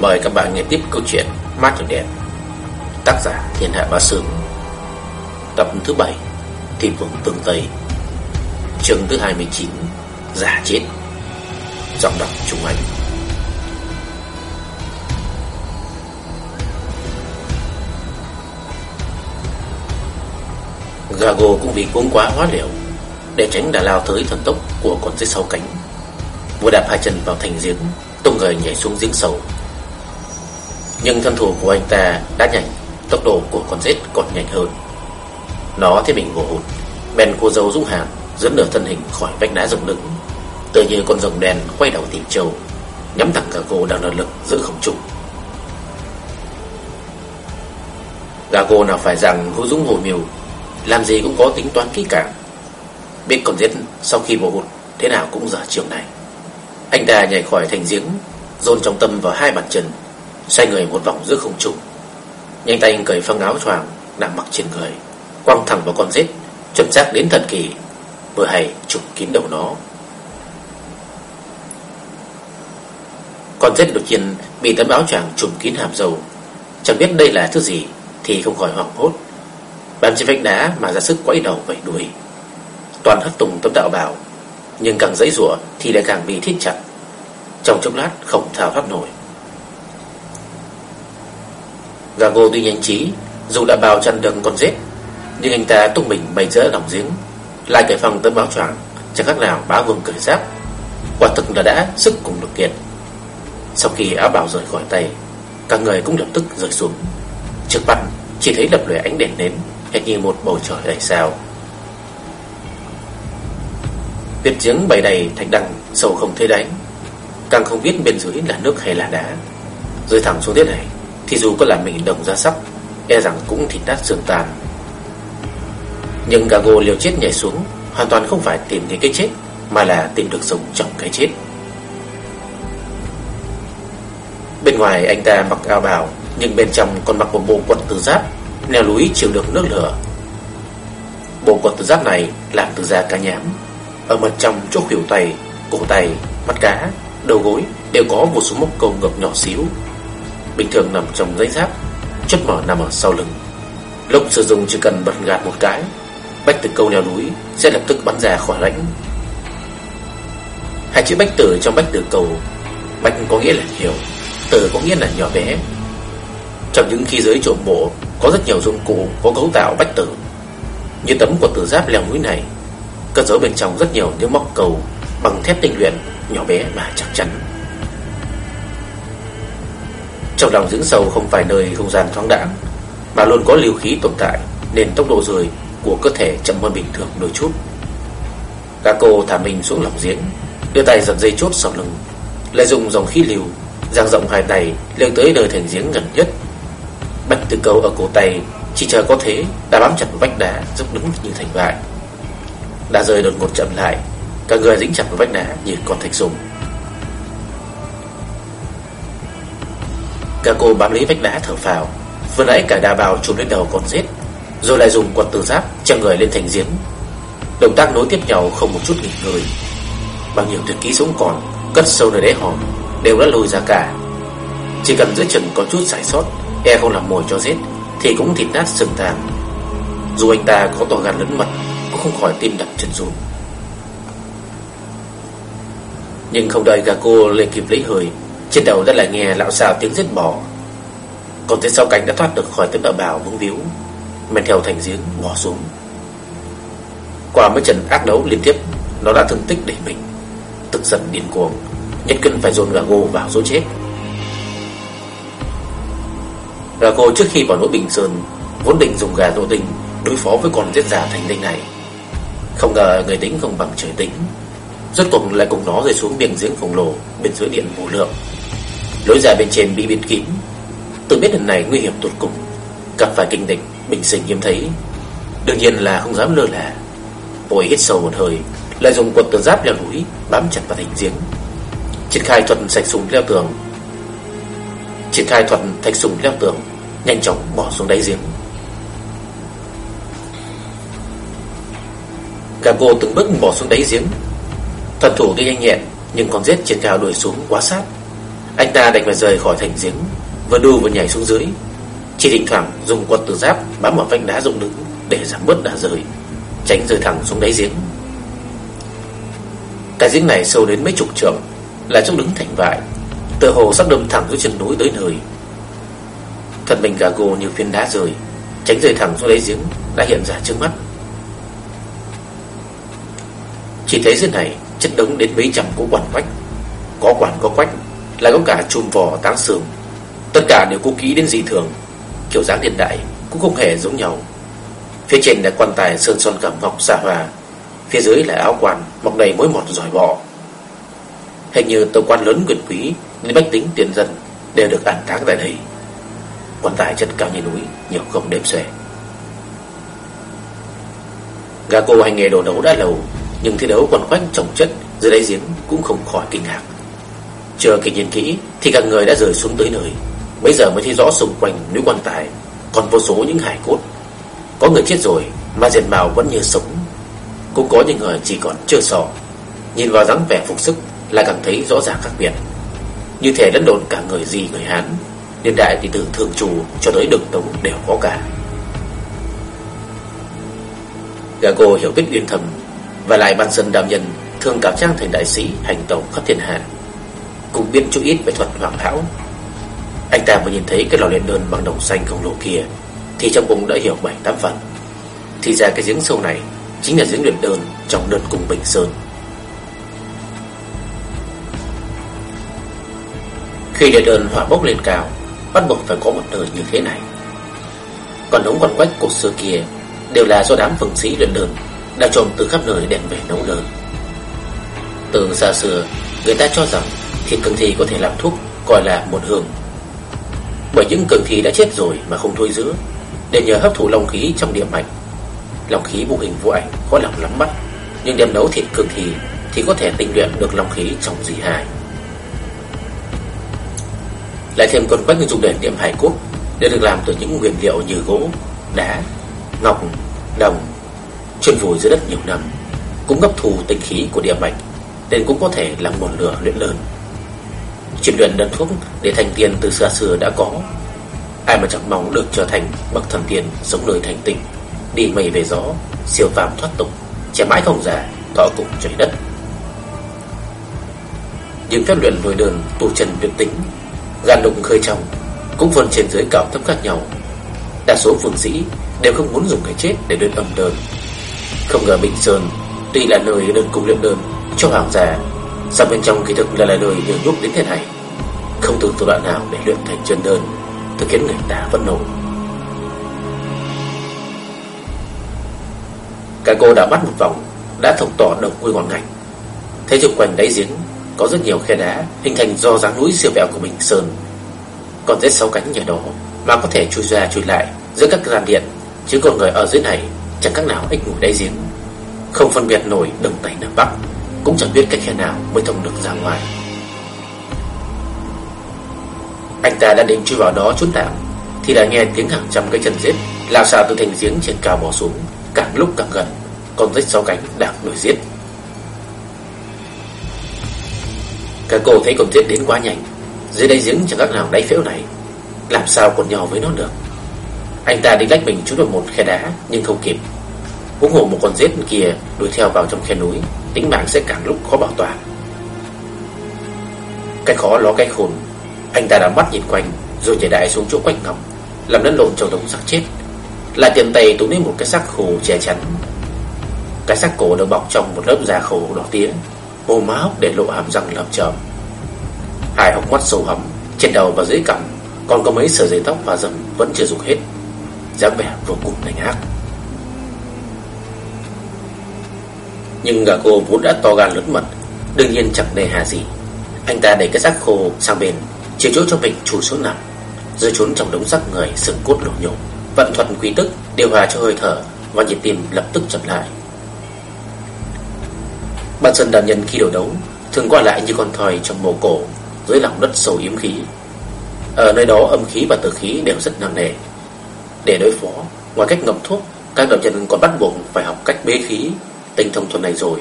Mời các bạn nghe tiếp câu chuyện Mát Trường Đẹp, Tác giả Thiên Hạ Bá Sương. Tập thứ 7 Thị vùng Tương Tây. Chương thứ 29 Giả chết. Giọng đọc Trung Anh. Gago cũng vì cuống quá hóa liều Để tránh đà lao tới thần tốc của con dưới sau cánh. Vừa đạp hai chân vào thành giếng, Tung người nhảy xuống giếng sâu. Nhưng thân thủ của anh ta đã nhanh, Tốc độ của con rết còn nhanh hơn. Nó thấy mình vô hụt Bèn cô dâu dũng hàm, Dẫn nửa thân hình khỏi vách đá rộng đứng Tự như con rồng đen quay đầu tìm trâu, Nhắm thẳng cả cô đang nợ lực giữ không trụ. Gà cô nào phải rằng hữu dũng hồ miều Làm gì cũng có tính toán kỹ cả Biết con rết sau khi bổ hụt, Thế nào cũng giờ trường này. Anh ta nhảy khỏi thành giếng, Dồn trong tâm vào hai bàn chân Xoay người một vòng giữa không trung. Nhanh tay anh cởi phăng áo choàng Đang mặc trên người. Quăng thẳng vào con rết Chuẩn xác đến thần kỳ. Vừa hay trùng kín đầu nó. Con rết đột nhiên bị tấm áo choàng trùm kín hàm dầu Chẳng biết đây là thứ gì Thì không khỏi hoảng hốt. Bám trên vách đá mà ra sức quẫy đầu vẩy đuôi. Toàn hất tùng tấm đạo bào Nhưng càng dãy rủa thì lại càng bị thiết chặt. Trong chốc lát không thao thoát nổi. Gago tuy nhanh trí Dù đã bào chăn được con rết, Nhưng anh ta tung mình bay giữa lòng giếng. Lại cởi phăng tấm báo choàng, Chẳng khác nào bá vương cởi giáp Quả thực là đã sức cùng lực kiệt. Sau khi áo bào rời khỏi tay, cả người cũng lập tức rơi xuống. Trước mặt chỉ thấy lập lòe ánh đèn nến, Hệt như một bầu trời đầy sao. Tuyệt giếng bày đầy thạch đằng Sâu không thấy đáy. Càng không biết bên dưới là nước hay là đá. Rơi thẳng xuống thế này thì dù có là mình đồng ra sắp E rằng cũng thịt nát xương tàn. Nhưng Gago liều chết nhảy xuống Hoàn toàn không phải tìm thấy cái chết Mà là tìm được sống trong cái chết. Bên ngoài anh ta mặc áo bào Nhưng bên trong còn mặc một bộ quần từ giáp Neo núi chịu được nước lửa. Bộ quần từ giáp này làm từ da cá nhám. Ở mặt trong chỗ khuỷu tay, cổ tay, mắt cá, đầu gối Đều có một số mốc câu ngược nhỏ xíu. Bình thường nằm trong giấy giáp Chốt mở nằm ở sau lưng. Lúc sử dụng chỉ cần bật gạt một cái, Bách tử câu leo núi Sẽ lập tức bắn ra khỏi lãnh. Hai chữ bách tử trong bách tử cầu, Bách có nghĩa là nhiều, Tử có nghĩa là nhỏ bé. Trong những khi giới trộm bộ Có rất nhiều dụng cụ có cấu tạo bách tử. Như tấm của tử giáp leo núi này, Cất giấu bên trong rất nhiều những móc cầu Bằng thép tinh luyện Nhỏ bé mà chắc chắn. Trong lòng dưỡng sâu không phải nơi không gian thoáng đãng, Mà luôn có lưu khí tồn tại, Nên tốc độ rời của cơ thể chậm hơn bình thường đôi chút. Các cô thả mình xuống lòng giếng, Đưa tay giật dây chốt sau lưng, Lại dùng dòng khí liều Giang rộng hai tay leo tới nơi thành giếng gần nhất. Bạch từ cầu ở cổ tay, Chỉ chờ có thế, đã bám chặt vào vách đá Dốc đứng như thành vại Đã rơi đột ngột chậm lại, Cả người dính chặt vào vách đá như con thạch sùng. Cả cô bám lấy vách đá thở phào. Vừa nãy cả đà bào trùm lên đầu con rết, Rồi lại dùng quật từ giáp trăng người lên thành giếng. Động tác nối tiếp nhau không một chút nghỉ ngơi. Bao nhiêu tuyệt kỹ sống còn, Cất sâu nơi đáy hòm, Đều đã lùi ra cả. Chỉ cần giữa chừng có chút giải sót E không làm mồi cho rết, Thì cũng thịt nát sừng tàn. Dù anh ta có to gan lớn mật, Cũng không khỏi tim đập chân run. Nhưng không đợi gà cô lên kịp lấy hơi trên đầu đã lại nghe lão xào tiếng giết bò Còn tên sau cánh đã thoát được khỏi tấm đạo bào vững víu, Men theo thành giếng bỏ xuống. Qua mấy trận ác đấu liên tiếp, Nó đã thương tích để mình, Tức giận điên cuồng, Nhất quyết phải dồn gà gô vào số chết. Gà gô trước khi vào nỗi bình sơn, Vốn định dùng gà nô tinh Đối phó với con giết giả thành tinh này. Không ngờ người tính không bằng trời tính, Rốt cuộc lại cùng nó rơi xuống miệng giếng khổng lồ Bên dưới điện vô lượng. Lối ra bên trên bị bịt kín. Tự biết lần này nguy hiểm tột cùng. Gặp phải kinh địch, bình sinh hiếm thấy. Đương nhiên là không dám lơ là. Bồi hít sâu một hơi, Lại dùng quần tường giáp leo núi, Bám chặt vào thành giếng. Triển khai thuật sạch súng leo tường. Triển khai thuật thạch súng leo tường, Nhanh chóng bỏ xuống đáy giếng. Cả cô từng bước bỏ xuống đáy giếng. Thần thủ tuy nhanh nhẹn, Nhưng còn giết trên cao đuổi xuống quá sát. Anh ta đành phải rời khỏi thành giếng, Vừa đu vừa nhảy xuống dưới. Chỉ thỉnh thoảng dùng quật từ giáp Bám vào vách đá rộng đứng Để giảm bớt đá rời, Tránh rơi thẳng xuống đáy giếng. Cái giếng này sâu đến mấy chục trượng, Là chỗ đứng thành vại Tựa hồ sắp đâm thẳng dưới chân núi tới nơi. Thân mình gà gồ như phiến đá rời, Tránh rơi thẳng xuống đáy giếng Đã hiện ra trước mắt. Chỉ thấy dưới này, chất đống đến mấy trăm cỗ quản quách. Có quản có quách. Lại có cả chùm vỏ táng sườn. Tất cả đều cố kỹ đến dị thường. Kiểu dáng hiện đại cũng không hề giống nhau. Phía trên là quan tài sơn son cẩm ngọc xa hoa Phía dưới là áo quan Mọc đầy mối mọt giỏi bọ. Hình như tàu quan lớn quyền quý Nên bách tính tiền dân Đều được an táng tại đây. Quan tài chất cao như núi, Nhiều không đếm xuể Gà cô hành nghề đồ đấu đã lâu, Nhưng thi đấu còn quanh trồng chất Dưới đáy giếng cũng không khỏi kinh ngạc. Chờ kịp nhìn kỹ, Thì cả người đã rời xuống tới nơi. Bây giờ mới thấy rõ xung quanh núi quan tài, Còn vô số những hải cốt. Có người chết rồi, Mà diện mạo vẫn như sống. Cũng có những người chỉ còn chưa sọ Nhìn vào dáng vẻ phục sức Là cảm thấy rõ ràng khác biệt. Như thể lẫn đồn cả người gì người Hán, Niên đại thì từ thường trù cho tới đường tống đều có cả. Gago hiểu biết uyên thầm Và lại ban dân đàm nhân Thường cảm trang thành đại sĩ hành tẩu khắp thiên hạ. Cũng biết chút ít về thuật hoàng hảo. Anh ta vừa nhìn thấy cái lò luyện đơn bằng đồng xanh khổng lồ kia, Thì trong bụng đã hiểu bảy tám phần. Thì ra cái giếng sâu này Chính là giếng luyện đơn trong đơn cùng Bình Sơn. Khi luyện đơn hỏa bốc lên cao, Bắt buộc phải có một nơi như thế này. Còn đống quần quách cổ xưa kia Đều là do đám phường sĩ luyện đơn Đã trộm từ khắp nơi đem về nấu đơn Từ xa xưa, Người ta cho rằng thịt cương thi có thể làm thuốc Gọi là một hương. Bởi những cương thi đã chết rồi mà không thôi giữ Để nhờ hấp thụ long khí trong địa mạch. Long khí vô hình vô ảnh Khó lòng lắm mắt Nhưng đem nấu thịt cương thi Thì có thể tinh luyện được long khí trong dị hài lại thêm con quách dùng để niệm hải cốt Để được làm từ những nguyên liệu như gỗ, đá, ngọc, đồng Chuyên vùi dưới đất nhiều năm Cũng gấp thù tinh khí của địa mạch Nên cũng có thể làm nguồn lửa luyện lớn. Chuyển luyện đơn thuốc để thành tiền từ xa xưa đã có. Ai mà chẳng mong được trở thành bậc thần tiên sống nơi thành tịnh Đi mây về gió, siêu phàm thoát tục Trẻ mãi không già, thọ cùng trời đất. Những phép luyện nuôi đường tu trần tuyệt tính Gan đụng khơi trong Cũng phân trên dưới cao thấp khác nhau. Đa số phương sĩ đều không muốn dùng cái chết Để đơn âm đơn Không ngờ Bình Sơn Tuy là nơi đơn cung luyện đơn cho hoàng gia Sao bên trong kỳ thực là lời lời nhiều nhúc đến thế này Không từ thủ đoạn nào để luyện thành chân đơn Thực khiến người ta vẫn nổ Cả cô đã bắt một vòng Đã thông tỏ động quy ngọn ngành Thấy xung quanh đáy giếng có rất nhiều khe đá hình thành do dáng núi siêu vẹo của Bình Sơn. Còn rất sáu cánh nhà đó mà có thể chui ra chui lại giữa các gian điện, chứ còn người ở dưới này chẳng các nào ích ngủ đáy giếng. Không phân biệt nổi đồng tây nam bắc, cũng chẳng biết cách khe nào mới thông được ra ngoài. Anh ta đang định chui vào đó trốn tạm thì đã nghe tiếng hàng trăm cái chân giết lao xào từ thành giếng trên cao bò xuống, càng lúc càng gần, con rết sáu cánh đang đuổi giết. Cả cô thấy con giết đến quá nhanh Dưới đây giếng chẳng các nào đáy phễu này Làm sao còn nhau với nó được Anh ta định lách mình trốn vào một khe đá Nhưng không kịp Cũng hồ một con giết kia đuổi theo vào trong khe núi Tính mạng sẽ càng lúc khó bảo toàn. Cái khó ló cái khôn, Anh ta đã mắt nhìn quanh, Rồi nhảy đại xuống chỗ quách ngọc, Làm lẫn lộn trong đống xác chết. Lại tiền tay túm lấy một cái xác khô che chắn. Cái xác cổ được bọc trong một lớp da khô đỏ tía Mồm máu để lộ hàm răng lởm chởm Hai hốc mắt sâu hầm, Trên đầu và dưới cằm, Còn có mấy sợi dây tóc và rầm vẫn chưa dùng hết. Dáng vẻ vô cùng lạnh ác Nhưng gà cô vốn đã to gan lớn mật, Đương nhiên chẳng nề hà gì. Anh ta đẩy cái xác khô sang bên Chiều chỗ cho mình chui xuống nằm rồi trốn trong đống xác người sừng cốt lổ nhổ. Vận thuật quy tức, điều hòa cho hơi thở, Và nhịp tim lập tức chậm lại. Ban sân đàn nhân khi đấu đấu, Thường qua lại như con thoi trong mồ cổ, Dưới lòng đất sâu yếm khí. Ở nơi đó âm khí và tử khí đều rất nặng nề. Để đối phó, Ngoài cách ngậm thuốc, Các đạo nhân còn bắt buộc phải học cách bế khí Tinh thông thuật này rồi,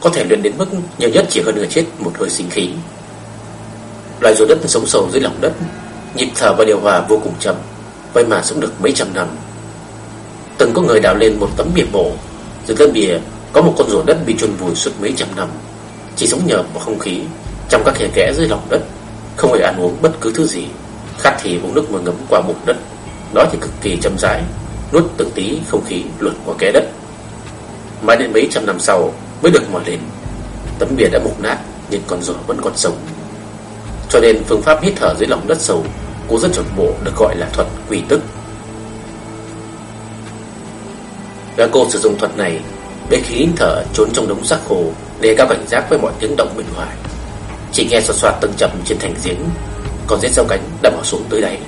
Có thể luyện đến mức nhiều nhất chỉ hơn người chết một hơi sinh khí. Loài rùa đất sống sâu dưới lòng đất, Nhịp thở và điều hòa vô cùng chậm, Vậy mà sống được mấy trăm năm. Từng có người đào lên một tấm bìa mộ Dưới tấm bìa có một con rùa đất bị chôn vùi suốt mấy trăm năm. Chỉ sống nhờ vào không khí, Trong các khe kẽ dưới lòng đất, Không hề ăn uống bất cứ thứ gì, Khát thì uống nước mà ngấm qua bụng đất. Đó thì cực kỳ chậm rãi, Nuốt từng tí không khí luồn qua kẽ đất. Mãi đến mấy trăm năm sau, Mới được mò lên. Tấm bia đã mục nát, Nhưng con rùa vẫn còn sống. Cho nên phương pháp hít thở dưới lòng đất sâu Của dân chuẩn bộ được gọi là thuật quỷ tức. Gã cô sử dụng thuật này để khí thở trốn trong đống xác khô, Để cao cảnh giác với mọi tiếng động bên ngoài. Chỉ nghe soạt soạt từng chậm trên thành giếng Còn rết sau cánh đã bỏ xuống tới đáy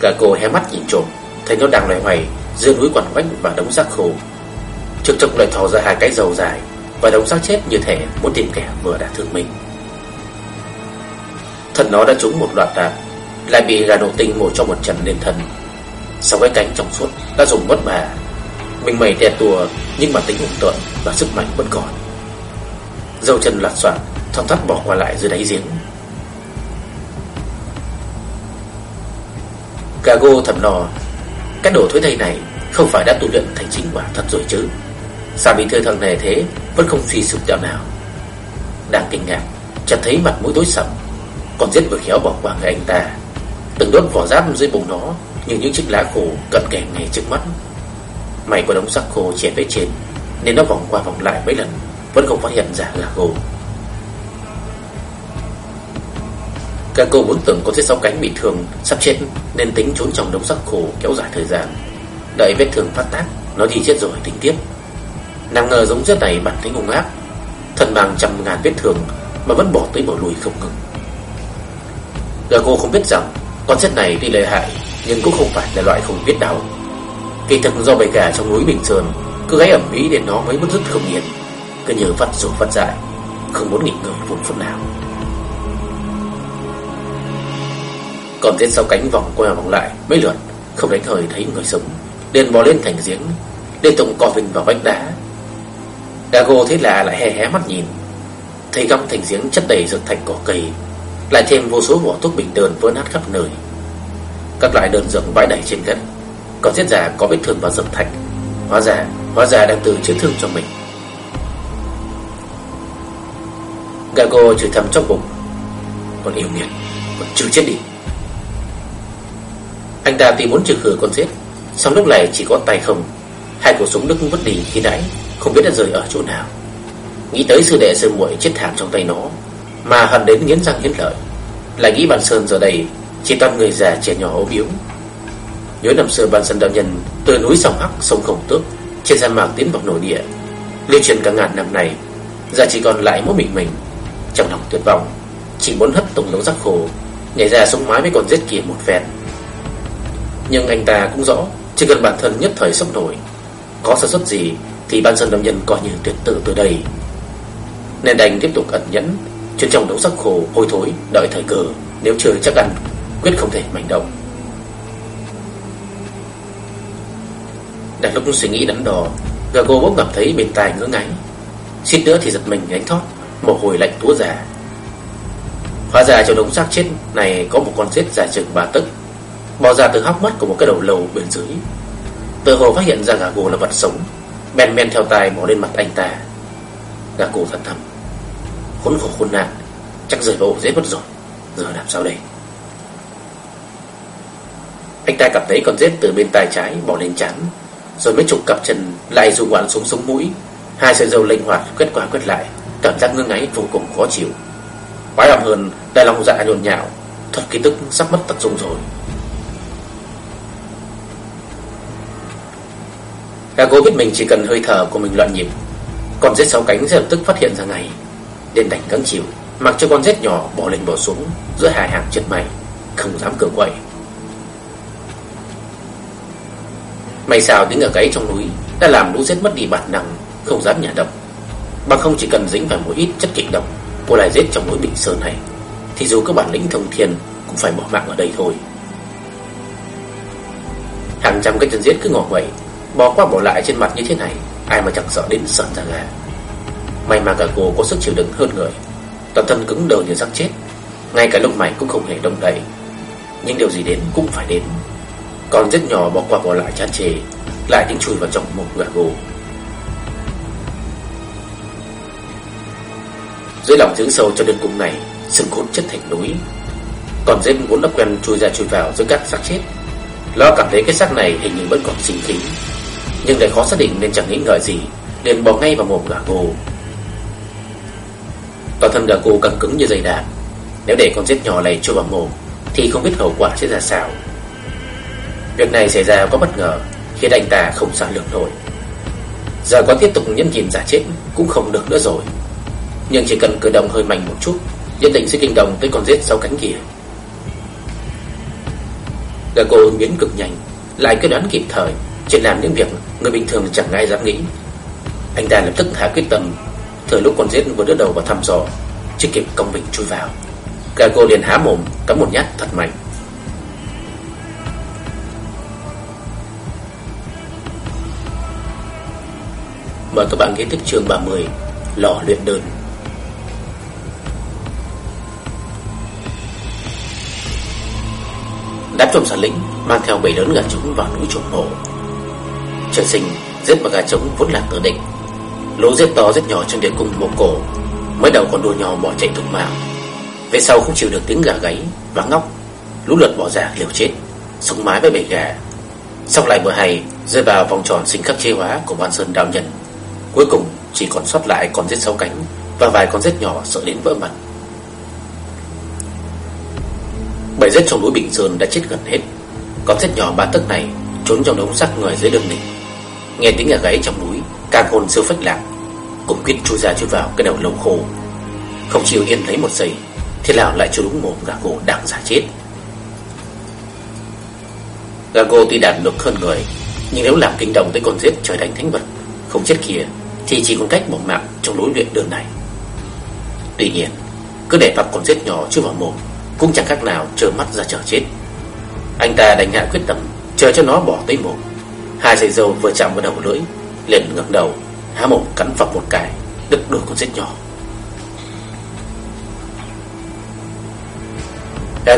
Cả cô hé mắt nhìn trộm, Thấy nó đang loay hoay giữa núi quằn quách và đống xác khô. Trực trực lại thò ra hai cái dầu dài Và đống xác chết như thể muốn tìm kẻ vừa đã thương mình. Thần nó đã trúng một loạt đạn, Lại bị gà độ tinh mổ cho một trận lên thân. Sau cái cánh trong suốt đã dùng mất bà Mình mẩy đè tùa, Nhưng mà tính hùng tuận và sức mạnh vẫn còn. Dâu chân lạt soạn Thong thắt bỏ qua lại dưới đáy giếng. Cago thầm nò cái đồ thối thây này Không phải đã tu luyện thành chính quả thật rồi chứ? Sao bị thưa thằng này thế, Vẫn không suy sụp tẹo nào. Đang kinh ngạc, Chợt thấy mặt mũi tối sầm Còn giết vừa khéo bỏ qua người anh ta. Từng đốt vỏ giáp dưới bụng nó, Như những chiếc lá khô cận kề ngay trước mắt. Mày có đống sắc khô chèn với trên Nên nó vòng qua vòng lại mấy lần, Vẫn không phát hiện ra là gồ. Các cô muốn tưởng có chiếc sáu cánh bị thương Sắp chết, Nên tính trốn trong đống rác khổ kéo dài thời gian. Đợi vết thương phát tác, Nó đi chết rồi, tính tiếp. Nàng ngờ giống rết này bản tính hung ác thần bằng trăm ngàn vết thương Mà vẫn bỏ tới bỏ lùi không ngừng. Gà cô không biết rằng Con rết này tuy lợi hại, Nhưng cũng không phải là loại không biết đau. Kỳ thực do bầy gà trong núi Bình Sơn Cứ gáy ẩm ý để nó mới mất rứt không yên. Cứ nhớ phát rồi phát dại, Không muốn nghỉ ngơi một phút nào. Còn trên sau cánh vòng qua vòng lại, Mấy lượt, Không đánh hơi thấy người sống. Liền bò lên thành giếng Liên tục cò vinh vào vách đá. Dago thấy là lại hé hé mắt nhìn. Thấy góc thành giếng chất đầy rực thành cỏ cây, Lại thêm vô số vỏ thuốc bình đơn vỡ nát khắp nơi. Các loại đơn dược vãi đầy trên đất, Còn giết già có vết thương vào rực thạch. Hóa ra Hóa ra đang tự chữa thương cho mình. Gago chửi thầm trong bụng. Còn yêu nghiệt Còn chưa chết đi. Anh ta tuy muốn trừ khử con giết Xong lúc này chỉ có tay không. Hai cổ súng đức vứt đi khi nãy, Không biết đã rơi ở chỗ nào. Nghĩ tới sư đệ sư muội chết thảm trong tay nó, Mà hận đến nghiến răng nghiến lợi. Lại nghĩ bàn sơn giờ đây Chỉ toàn người già trẻ nhỏ ốm yếu. Nhớ năm xưa bàn sơn đạo nhân Từ núi sông Hắc, sông Khổng Tước, Trên gian mạc tiến vào nội địa. Lưu truyền cả ngàn năm này, Giờ chỉ còn lại mỗi mình mình. Trong lòng tuyệt vọng, Chỉ muốn hất tổng đống rác khổ Nhảy ra sống mái với con giết kia một phen. Nhưng anh ta cũng rõ, Chỉ cần bản thân nhất thời sốc nổi, Có sản xuất gì Thì ban dân đồng nhân coi như tuyệt tự từ đây. Nên đành tiếp tục ẩn nhẫn chuyên trong đống sắc khổ, hôi thối, Đợi thời cơ, Nếu chưa chắc ăn, Quyết không thể manh động Đang lúc suy nghĩ đắn đo Gago bỗng cảm thấy bên tai ngứa ngáy. Xin nữa thì giật mình gánh thoát, Mồ hôi lạnh túa ra. Hóa ra trong đống xác chết này Có một con rết dài chừng ba tấc. Bò ra từ hóc mắt của một cái đầu lầu bên dưới. Tự hồ phát hiện ra gà gù là vật sống. Men men theo tai bỏ lên mặt anh ta. Gà gù thật thầm. Khốn khổ khốn nạn. Chắc rời vào ổ rết mất rồi. Giờ làm sao đây? Anh ta cảm thấy con rết từ bên tay trái bỏ lên chán Rồi mấy chục cặp chân Lại dùng ngoạn xuống sống mũi. Hai sợi dâu linh hoạt quét qua quét lại, Cảm giác ngưng ngáy vô cùng khó chịu. Quái lòng hơn Đại lòng dạ nhồn nhạo, Thuật ký tức sắp mất tật dụng rồi. Gà cố biết mình chỉ cần hơi thở của mình loạn nhịp. Con rết sáu cánh sẽ lập tức phát hiện ra ngay. Nên đành cắn chịu, Mặc cho con rết nhỏ bỏ lên bỏ xuống Giữa hai hàng chân mày, Không dám cử quậy. May sao đứng ở gáy trong núi, Đã làm lũ rết mất đi bản năng, Không dám nhả độc. Bằng không chỉ cần dính vào một ít chất kịch độc Của loài rết trong núi Bình Sơn này, Thì dù các bản lĩnh thông thiên Cũng phải bỏ mạng ở đây thôi. Hàng trăm cái chân giết cứ ngỏ quậy Bò qua bỏ lại trên mặt như thế này, Ai mà chẳng sợ đến sợn ra gà May mà cả cô có sức chịu đựng hơn người. Toàn thân cứng đờ như xác chết. Ngay cả lông mày cũng không hề động đậy. Nhưng điều gì đến cũng phải đến. Còn rất nhỏ bỏ qua bỏ lại chán chề Lại tính chui vào trong một ngả gù Dưới lòng giếng sâu cho đến cung này Sừng cốt chất thành núi. Còn dết vốn đã quen chui ra chui vào giữa các xác chết. Lo cảm thấy cái xác này hình như vẫn còn sinh khí. Nhưng lại khó xác định nên chẳng nghĩ ngợi gì, liền bỏ ngay vào mồm gà cô. Toàn thân gà cô căng cứng như dây đàn. Nếu để con rết nhỏ này chui vào mồm, Thì không biết hậu quả sẽ ra sao. Việc này xảy ra có bất ngờ, Khiến anh ta không sao lường nổi. Giờ có tiếp tục nhẫn nhịn giả chết Cũng không được nữa rồi. Nhưng chỉ cần cử động hơi mạnh một chút, Nhất định sẽ kinh động tới con rết sau cánh kia. Gà cô biến cực nhanh, Lại cái đoán kịp thời. Chuyện làm những việc người bình thường chẳng ai dám nghĩ. Anh ta lập tức hạ quyết tâm Thời lúc con rết vừa đỡ đầu vào thăm dò, Chưa kịp công bình chui vào. Gago cô liền há mồm Cắm một nhát thật mạnh. Mời các bạn ghé tiếp chương 30 Lò luyện đơn. Đám trộm sản lĩnh mang theo bảy lớn gà trứng vào núi trộm mộ. Trời sinh giết và gà trống vốn là tự định. Lũ giết to giết nhỏ trong địa cung mộ cổ, mới đầu còn đua nhau bỏ chạy thục mạng. Về sau không chịu được tiếng gà gáy và ngóc, lũ lượt bỏ giả liều chết, sống mái với bầy gà. Xong lại bữa hay rơi vào vòng tròn sinh khắc chế hóa của ban sơn đạo nhân. Cuối cùng chỉ còn sót lại con giết sáu cánh và vài con giết nhỏ sợ đến vỡ mặt. Bảy rết trong núi Bình Sơn đã chết gần hết Còn rết nhỏ ba tấc này Trốn trong đống xác người dưới đường đỉnh Nghe tiếng gà gáy trong núi Càng hồn siêu phách lạc, Cũng quyết chui ra chui vào cái đầu lông khô. Không chịu yên lấy một giây, Thì lão lại chui đúng mồm gà gỗ đang giả chết. Gà gỗ tuy đạt được hơn người, Nhưng nếu làm kinh động tới con giết trời đánh thánh vật, Không chết kia, Thì chỉ còn cách một mạng trong lối luyện đường này. Tuy nhiên, Cứ để mặc con giết nhỏ chưa vào mồm, cũng chẳng khác nào trơ mắt ra chờ chết. Anh ta đành hạ quyết tâm, Chờ cho nó bỏ tới mồm. Hai dây dâu vừa chạm vào đầu lưỡi, liền ngẩng đầu, Há mồm cắn phập một cái, Đứt đôi con rết nhỏ.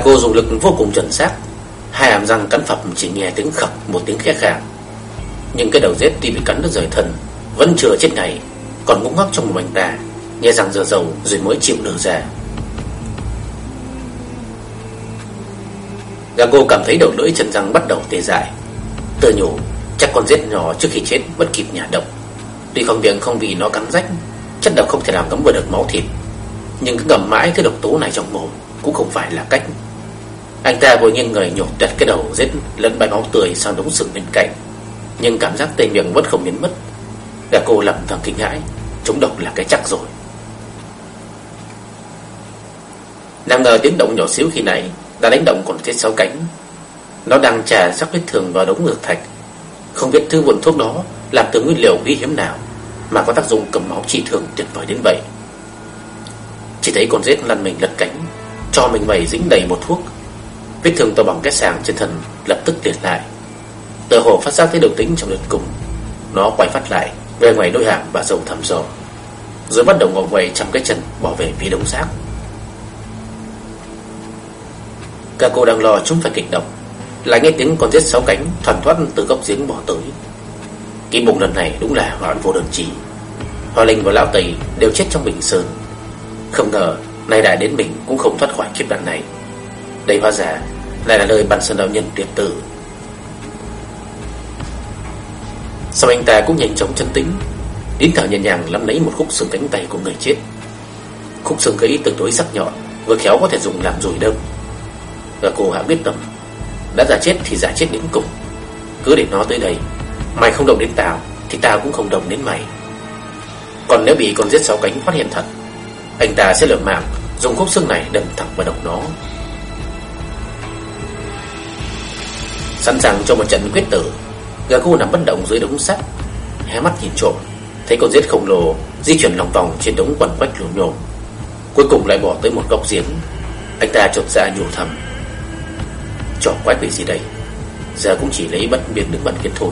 Cô dùng lực vô cùng chuẩn xác, Hai hàm răng cắn phập chỉ nghe tiếng khập, Một tiếng khẽ khàng. Nhưng cái đầu rết tuy bị cắn đứt rời thân, Vẫn chưa chết ngày Còn ngúng ngóc trong một mảnh đà, Nghe rằng giờ dầu rồi mới chịu nở ra. Gà cô cảm thấy đầu lưỡi chân răng bắt đầu tê dại Tự nhủ Chắc con rết nhỏ trước khi chết vẫn kịp nhả độc. Tuy không miệng không vì nó cắn rách, Chất độc không thể làm ngấm vừa được máu thịt. Nhưng cứ ngầm mãi cái độc tố này trong mồm Cũng không phải là cách. Anh ta vội nghiêng người nhổ tuyệt cái đầu rết Lẫn bài máu tươi sang đống sừng bên cạnh. Nhưng cảm giác tê miệng vẫn không biến mất. Gà cô lầm thầm kinh hãi Chúng độc là cái chắc rồi. Nàng ngờ tiếng động nhỏ xíu khi nãy đã đánh động còn chết sáu cánh. Nó đang trà sắc vết thương vào đống ngược thạch. Không biết thứ vụn thuốc đó làm từ nguyên liệu quý hiếm nào mà có tác dụng cầm máu trị thương tuyệt vời đến vậy. Chỉ thấy con rết lăn mình lật cánh, cho mình mẩy dính đầy một thuốc. Vết thương to bằng cái sàng trên thân lập tức liệt lại. Tờ hồ phát ra thấy đầu tính trong lượt cùng. Nó quay phát lại về ngoài đôi hàm và dầu thầm dò. Rồi bắt đầu ngồi quay trong cái chân bỏ về phía đống xác. Cả cô đang lo chúng phải kịch động lại nghe tiếng con rết sáu cánh thoăn thoắt từ góc giếng bỏ tới. Kim mục lần này đúng là loạn vô đơn chỉ Hoa Linh và Lão Tây Đều chết trong bình sơn. Không ngờ, nay đại đến mình cũng không thoát khỏi kiếp nạn này. Đây hóa ra Lại là nơi bàn sơn đạo nhân tuyệt tử. Sau anh ta cũng nhanh chóng chân tĩnh, Đến thở nhẹ nhàng lắm lấy một khúc xương cánh tay của người chết. Khúc xương ấy tương đối sắc nhọn, Vừa khéo có thể dùng làm rùi đâm. Và cô hạ biết tâm đã giả chết thì giả chết đến cùng. Cứ để nó tới đây, Mày không động đến tao, Thì tao cũng không động đến mày. Còn nếu bị con giết sáu cánh phát hiện thật, Anh ta sẽ lượm mạng, Dùng khúc xương này đâm thẳng vào đầu nó. Sẵn sàng cho một trận quyết tử Gà cô nằm bất động dưới đống sắt, Hé mắt nhìn trộm, Thấy con giết khổng lồ Di chuyển lòng vòng trên đống quần quách lùm nhồm. Cuối cùng lại bỏ tới một góc giếng. Anh ta chột ra dạ nhủ thầm. Trò quái quỷ gì đây? Giờ cũng chỉ lấy bất biến đứng bẩn kiến thôi.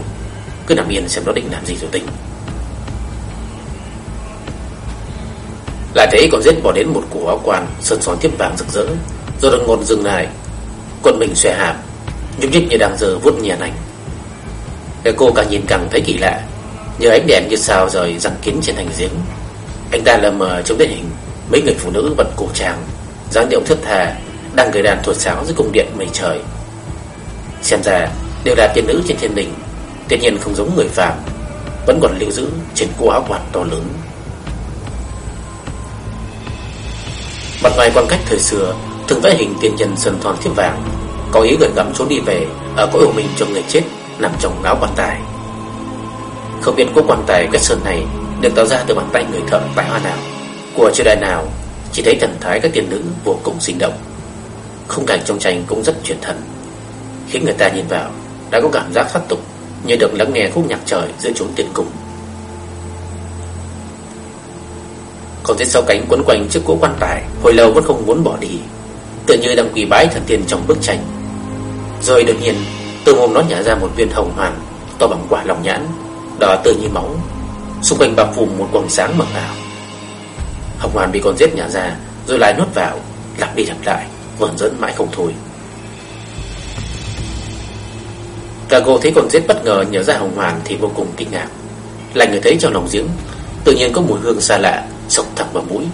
Cứ nằm yên xem nó định làm gì rồi tính. Lại thấy còn giết bỏ đến một củ áo quan, Sơn son tiếp vàng rực rỡ, Rồi đột ngột dừng lại. Quân mình xòe hàm, Nhúc nhích như đang giờ vuốt nhẹ ảnh Cái cô càng nhìn càng thấy kỳ lạ, Nhờ ánh đèn như sao rời răng kín trên thành giếng. Anh ta lờ mờ trong đèn hình, Mấy người phụ nữ vật cổ trang dáng điệu thất thà Đang gửi đàn thuật sáo dưới cung điện mây trời. Xem ra, đều là tiên nữ trên thiên đình. Tuy nhiên không giống người phàm, Vẫn còn lưu giữ trên cô áo quạt to lớn. Mặt ngoài quan cách thời xưa Thường vẽ hình tiên nhân sơn thon thiếp vàng, Có ý gửi gắm trốn đi về Ở cõi ổ mình cho người chết Nằm trong áo quan tài. Không biết cô quan tài quét sơn này Được tạo ra từ bàn tay người thợ tại hoa nào. Của triều đại nào, Chỉ thấy thần thái các tiên nữ vô cùng sinh động. Khung cảnh trong tranh cũng rất truyền thần. Khiến người ta nhìn vào, Đã có cảm giác thoát tục Như được lắng nghe khúc nhạc trời giữa chốn tiền cung. Con rết sau cánh quấn quanh trước cỗ quan tài, Hồi lâu vẫn không muốn bỏ đi. Tự như đang quỳ bái thần tiên trong bức tranh. Rồi đột nhiên, Từ mồm nó nhả ra một viên hồng hoàn, To bằng quả lòng nhãn, Đỏ tươi như máu. Xung quanh bao phủ một quầng sáng mờ ảo. Hồng hoàn bị con rết nhả ra, Rồi lại nuốt vào Lặp đi lặp lại Vẩn dẫn mãi không thôi. Cả cô thấy con rết bất ngờ nhớ ra hồng hoàn Thì vô cùng kinh ngạc. Lại người thấy trong lòng giếng, Tự nhiên có mùi hương xa lạ Sộc thẳng vào mũi,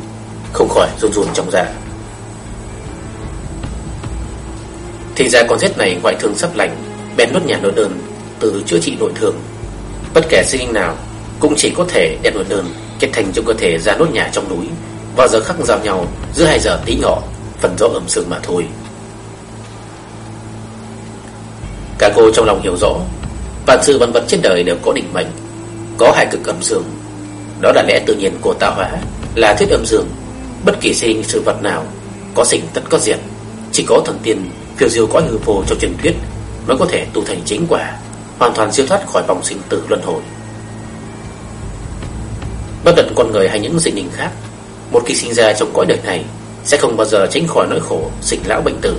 Không khỏi run run trong dạ. Thì ra con rết này ngoại thương sắp lành, Bèn nuốt nhà nội đơn Từ chữa trị nội thương. Bất kể sinh linh nào Cũng chỉ có thể đem nội đơn Kết thành trong cơ thể ra nốt nhà trong núi, Vào giờ khắc giao nhau, Giữa hai giờ tí nhỏ Phần rõ ẩm sương mà thôi. Cả cô trong lòng hiểu rõ, Vạn sự vân vật trên đời đều có định mệnh, Có hai cực âm dương. Đó là lẽ tự nhiên của tạo hóa, Là thuyết âm dương. Bất kỳ sinh sự vật nào Có sinh tất có diệt. Chỉ có thần tiên phiêu diêu có hư vô trong truyền thuyết Mới có thể tu thành chính quả, Hoàn toàn siêu thoát khỏi vòng sinh tử luân hồi. Bất luận con người hay những sinh linh khác, Một khi sinh ra trong cõi đời này Sẽ không bao giờ tránh khỏi nỗi khổ Sinh lão bệnh tử.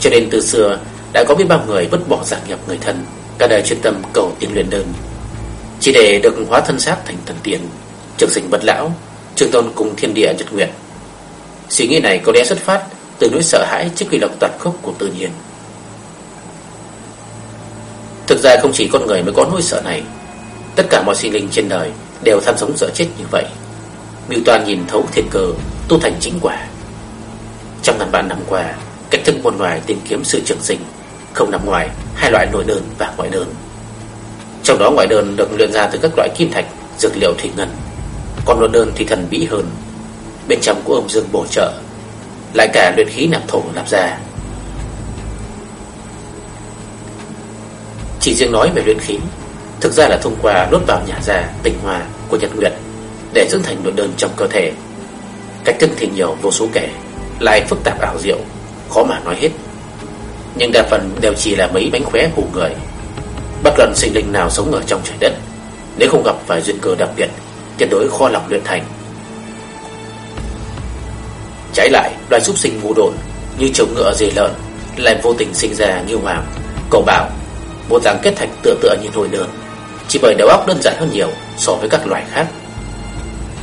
Cho nên từ xưa đã có biết bao người vứt bỏ giảng nhập người thân, Cả đời chuyên tâm cầu tiên luyện đơn. Chỉ để được hóa thân xác thành thần tiên Trường sinh bất lão, Trường tôn cùng thiên địa nhật nguyện Suy nghĩ này có lẽ xuất phát Từ nỗi sợ hãi trước quy luật toàn khốc của tự nhiên. Thực ra không chỉ con người mới có nỗi sợ này, Tất cả mọi sinh linh trên đời Đều tham sống sợ chết như vậy. Mưu Toàn nhìn thấu thiên cơ, Tu thành chính quả. Trong ngàn vạn năm qua, Cách thức một loài tìm kiếm sự trường sinh không nằm ngoài hai loại nội đơn và ngoại đơn. Trong đó ngoại đơn được luyện ra từ các loại kim thạch, dược liệu thủy ngân, còn nội đơn thì thần bí hơn. Bên trong của âm dương bổ trợ, lại cả luyện khí nạp thổ nạp ra. Chỉ riêng nói về luyện khí, thực ra là thông qua đốt vào nhà già tinh hoa của Nhật Nguyệt để dưỡng thành nội đơn trong cơ thể. Cách thức thì nhiều vô số kể, lại phức tạp ảo diệu, khó mà nói hết nhưng đa phần đều chỉ là mấy bánh khóe hù người. Bất luận sinh linh nào sống ở trong trời đất, nếu không gặp phải duyên cơ đặc biệt, tuyệt đối khó lòng luyện thành. Trái lại, loài súc sinh ngu đồn như trống ngựa dê lợn lại vô tình sinh ra như hoàng, cầu bảo, một dạng kết thành tựa tựa như thôi đơn, chỉ bởi đầu óc đơn giản hơn nhiều so với các loài khác.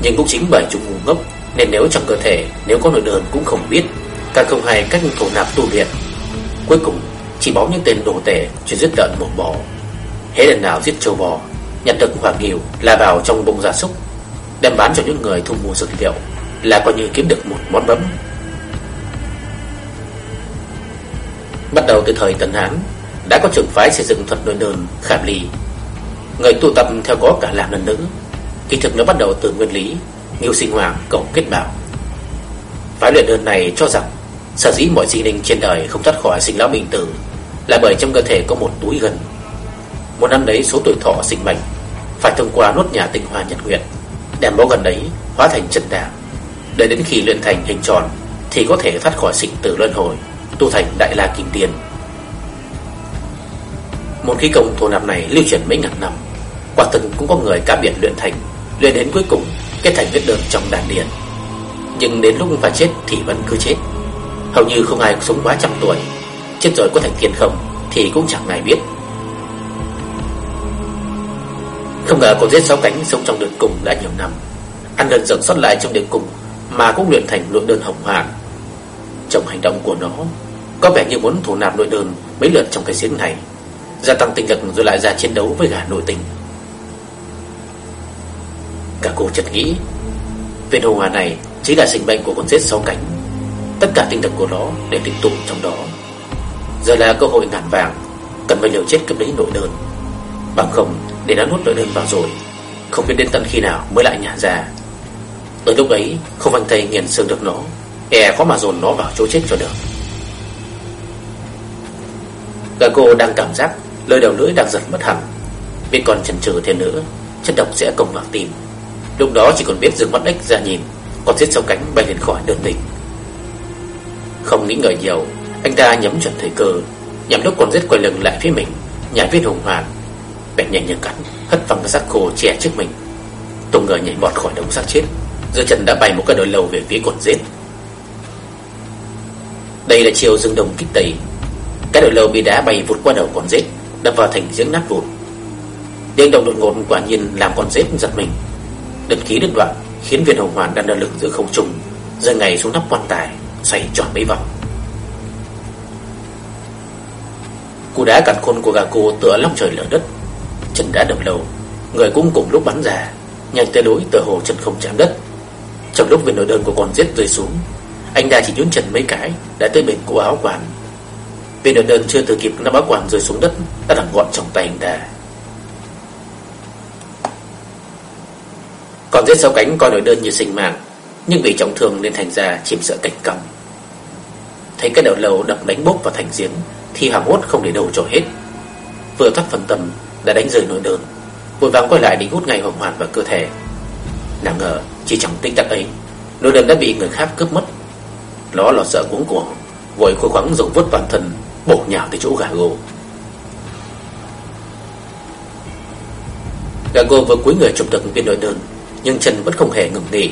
Nhưng cũng chính bởi chúng ngu ngốc nên nếu trong cơ thể nếu có nội đơn cũng không biết, càng không hay cách thổ nạp tu luyện Cuối cùng, chỉ bóng những tên đồ tể Chuyên giết lợn một bò Hễ lần nào giết châu bò, nhặt được hoàng nhiều là vào trong bụng gia súc, Đem bán cho những người thu mua dược liệu, Là coi như kiếm được một món bấm. Bắt đầu từ thời Tần Hán, Đã có trường phái xây dựng thuật nội đơn khảm ly Người tu tập theo có cả làm lần nữ Kỳ thực nó bắt đầu từ nguyên lý Nghiêu sinh hoàng cầu kết bảo Phái luyện đơn này cho rằng Sở dĩ mọi sinh linh trên đời không thoát khỏi sinh lão bệnh tử Là bởi trong cơ thể có một túi gần Một năm đấy, số tuổi thọ sinh mệnh Phải thông qua nốt nhà tinh hoa nhật nguyện, Đem máu gần đấy hóa thành chân đàm Đợi đến khi luyện thành hình tròn Thì có thể thoát khỏi sinh tử luân hồi, Tu thành đại la kim tiền Một khí công thổ nạp này lưu truyền mấy ngàn năm, Quả thực cũng có người cá biệt luyện thành, Luyện đến cuối cùng kết thành vết đơn trong đàn điền. Nhưng đến lúc phải chết thì vẫn cứ chết. Hầu như không ai sống quá trăm tuổi. Chết rồi có thành tiên không Thì cũng chẳng ai biết. Không ngờ con rết sáu cánh sống trong đường cùng đã nhiều năm. Ăn đơn dần sót lại trong đường cùng Mà cũng luyện thành nội đơn hồng hoàng. Trong hành động của nó, Có vẻ như muốn thủ nạp nội đơn Mấy lượt trong cái giếng này, Gia tăng tinh lực rồi lại ra chiến đấu với gà nội tình. Cả cô chợt nghĩ Viên hồ hòa này Chính là sinh mệnh của con rết sáu cánh. Tất cả tinh lực của nó để tịch tụ trong đó. Giờ là cơ hội ngàn vàng, Cần phải liều chết cướp lấy nỗi đơn. Bằng không, để nó nuốt nỗi đơn vào rồi, Không biết đến tận khi nào mới lại nhả ra. Ở lúc ấy, Không văn tay nghiền xương được nó E có mà dồn nó vào chỗ chết cho được. Gà cô đang cảm giác Lời đầu lưỡi đang giật mất hẳn. Biết còn chần chừ thêm nữa, Chất độc sẽ công vào tim. Lúc đó chỉ còn biết dừng mắt ếch ra nhìn, Còn giết sau cánh bay lên khỏi đơn tình không nghĩ ngợi nhiều. Anh ta nhắm chuẩn thời cơ. Nhằm lúc còn giết quay lưng lại phía mình. Nhảy viên hùng hoàng Bèn nhanh như cắn Hất văng cái xác khô trẻ trước mình. Tùng ngờ nhảy bọt khỏi đống xác chết. Giữa chân đã bay một cái đội lầu về phía cột giết. Đây là chiều dương đồng kích tẩy Cái đội lầu bị đá bay vụt qua đầu con rết Đập vào thành giếng nát vụt Tiếng động đột ngột quả nhiên làm con rết giật mình. Đợt khí đứt đoạn Khiến viên hồng hoàn đang đa lực giữa không trung Rơi ngay xuống nắp quan tài. Xoay tròn mấy vòng. Cú đá cản khôn của gà cô tựa long trời lở đất. Chân đã đập lâu Người cũng cùng lúc bắn ra. Nhanh tới lối tựa hồ chân không chạm đất. Trong lúc viên nội đơn của con giết rơi xuống, Anh ta chỉ nhún chân mấy cái, Đã tới bên cổ áo quản Viên nội đơn chưa từ kịp nắm áo quản rơi xuống đất, Đã nằm gọn trong tay anh ta. Còn giết sáu cánh coi nội đơn như sinh mạng, Nhưng vì trọng thương nên thành ra chìm sợ cảnh còng Thấy cái đầu lầu đập đánh bốc vào thành giếng, Thì hoảng hốt không để đầu trổ hết. Vừa thoát phần tâm đã đánh rơi nội đơn Vội vàng quay lại định hút ngay hồng hoàn vào cơ thể. Nào ngờ, chỉ trong tích tắc ấy Nội đơn đã bị người khác cướp mất. Nó lo sợ cuống cuồng, Vội cố gắng dùng vút toàn thân, Bổ nhào tới chỗ gà gô. Gà gô vừa cúi người chụp được viên nội đơn Nhưng chân vẫn không hề ngừng nghỉ.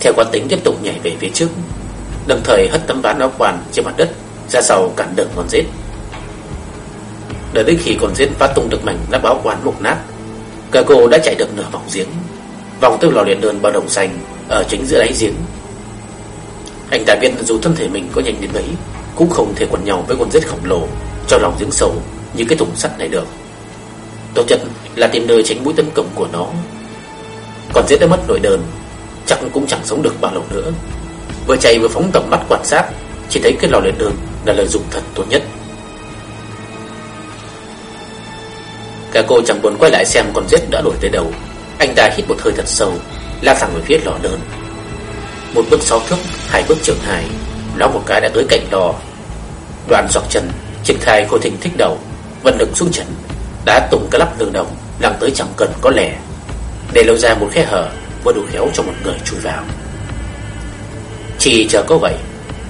Theo quán tính tiếp tục nhảy về phía trước Đồng thời hất tấm ván áo quan trên mặt đất, Ra sau cản đường con rết. Đợi đến khi con rết phát tung được mảnh nắp áo quan mục nát, Cả cô đã chạy được nửa vòng giếng, Vòng từ lò luyện đơn bao đồng xanh Ở chính giữa đáy giếng. Anh ta biết dù thân thể mình có nhanh đến mấy, Cũng không thể quần nhau với con rết khổng lồ Trong lòng giếng sâu như cái thùng sắt này được. Tốt nhất là tìm nơi tránh mũi tấn công của nó. Còn rết đã mất nội đơn, Chắc cũng chẳng sống được bao lâu nữa. Vừa chạy vừa phóng tầm mắt quan sát, Chỉ thấy cái lò luyện đường là lợi dụng thật tốt nhất. Cả cô chẳng buồn quay lại xem con rết đã đổi tới đâu. Anh ta hít một hơi thật sâu Lao thẳng về phía lò đơn Một bước sáu thước Hai bước trưởng hai Nó một cái đã tới cạnh lò. Đoạn dọc chân, Triển khai khôi thịnh thích đầu, Vận lực xuống chân Đã tung cái lắp đường đồng Lăng tới chẳng cần có lẻ Để lâu ra một khe hở, Vừa đủ khéo cho một người chui vào. Chỉ chờ có vậy,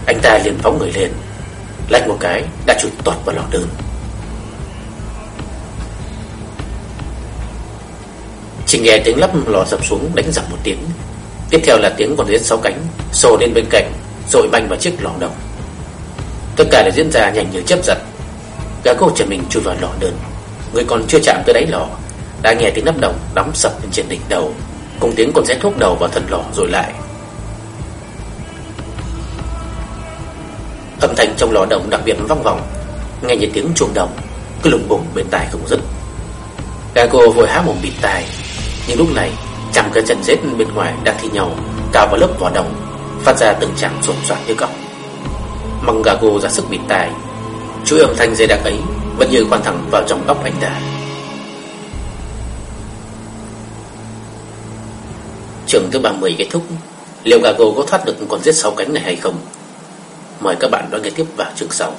Anh ta liền phóng người lên, Lách một cái, đã chụp toát vào lò đơn Chỉ nghe tiếng lắp lò sập xuống đánh dập một tiếng. Tiếp theo là tiếng con rết sáu cánh, Xô lên bên cạnh Rồi banh vào chiếc lò đồng Tất cả đều diễn ra nhanh như chớp giật. Gã cô trở mình chui vào lò đơn Người còn chưa chạm tới đáy lò, Đã nghe tiếng nắp đồng đóng sập lên trên đỉnh đầu, Cùng tiếng con rết thuốc đầu vào thân lò rồi lại. Âm thanh trong lò đồng đặc biệt vang vọng, Nghe như tiếng chuông đồng Cứ lùng bùng bên tai không dứt. Gã cô vội há mồm bịt tai, nhưng lúc này Trăm cái chân rết bên ngoài đang thi nhau Cao vào lớp vỏ đồng, Phát ra từng tràng sột soạt như cọc Măng gà ra sức bịt tai, Chuỗi âm thanh dây đặc ấy Vẫn như quan thẳng vào trong óc anh ta. Trường thứ 30 kết thúc, Liệu gà có thoát được con rết sáu cánh này hay không? Mời các bạn đón nghe tiếp vào chương sau.